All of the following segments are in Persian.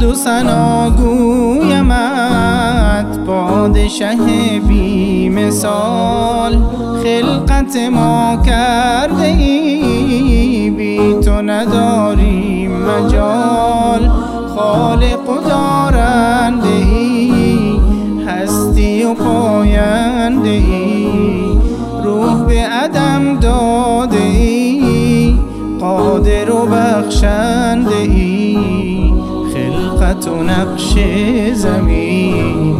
دو سنا گویمت پادشه بی مثال خلقت ما کرده ای بی تو نداریم مجال. خالق و دارنده ای هستی و پاینده ای روح به عدم داده ای قادر و بخشنده ای خلقت و نقش زمین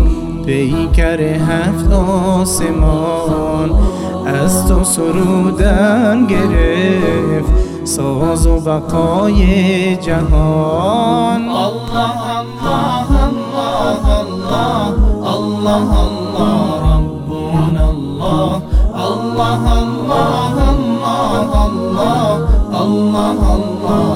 پیکر هفت آسمان از تو سرودن گرفت. ساز و بقای جهان الله الله الله الله الله الله ربنا الله الله الله الله الله الله الله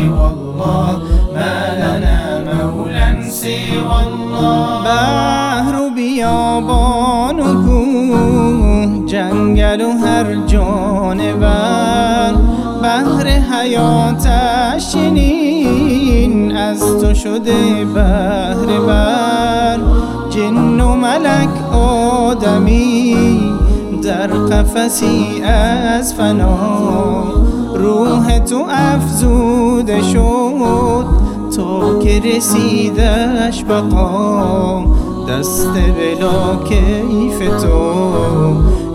سوى الله ما لنا مولا سوى الله بحر و بیابان و کوه جنگل و هر جانور بحر حیاتش چنین از تو شده بهر بر. جن و ملک آدمی در قفسی از فنا روح تو افزوده شد تا که رسیدش بقا دست بلا کیف تو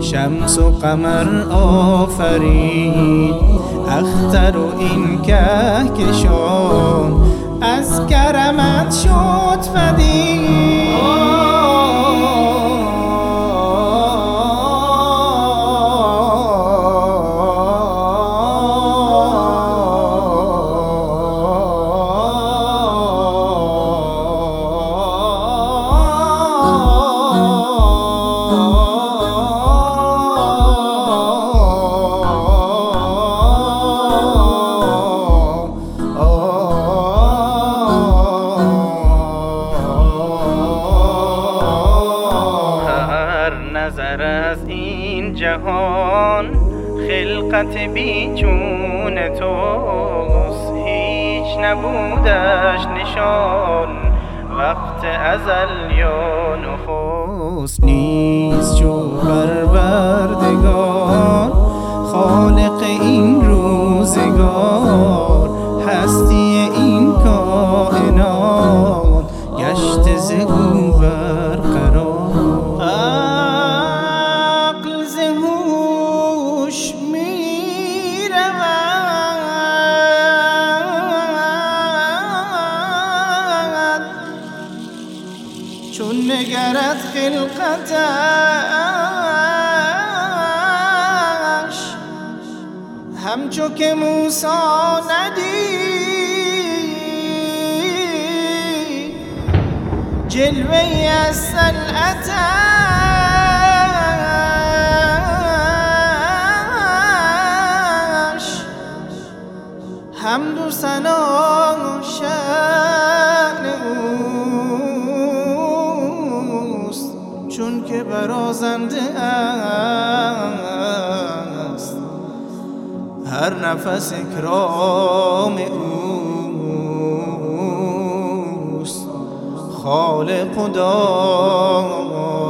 شمس و قمر آفرید. اختر و این کهکشان از کرمت شد پدید نظر از این جهان خلقت بیچون توست. هیچ نبودش نشان وقت ازل یا نخست. نیست جو پروردگار خالق این روزگار. هستی این کائنات گشت ز چون نگرد خلقتش. همچو که موسا ندید جلوه از صنعتش. حمد و ثنا شأن اوست چون که برازنده است. هر نفس اکرام اوست. خالق است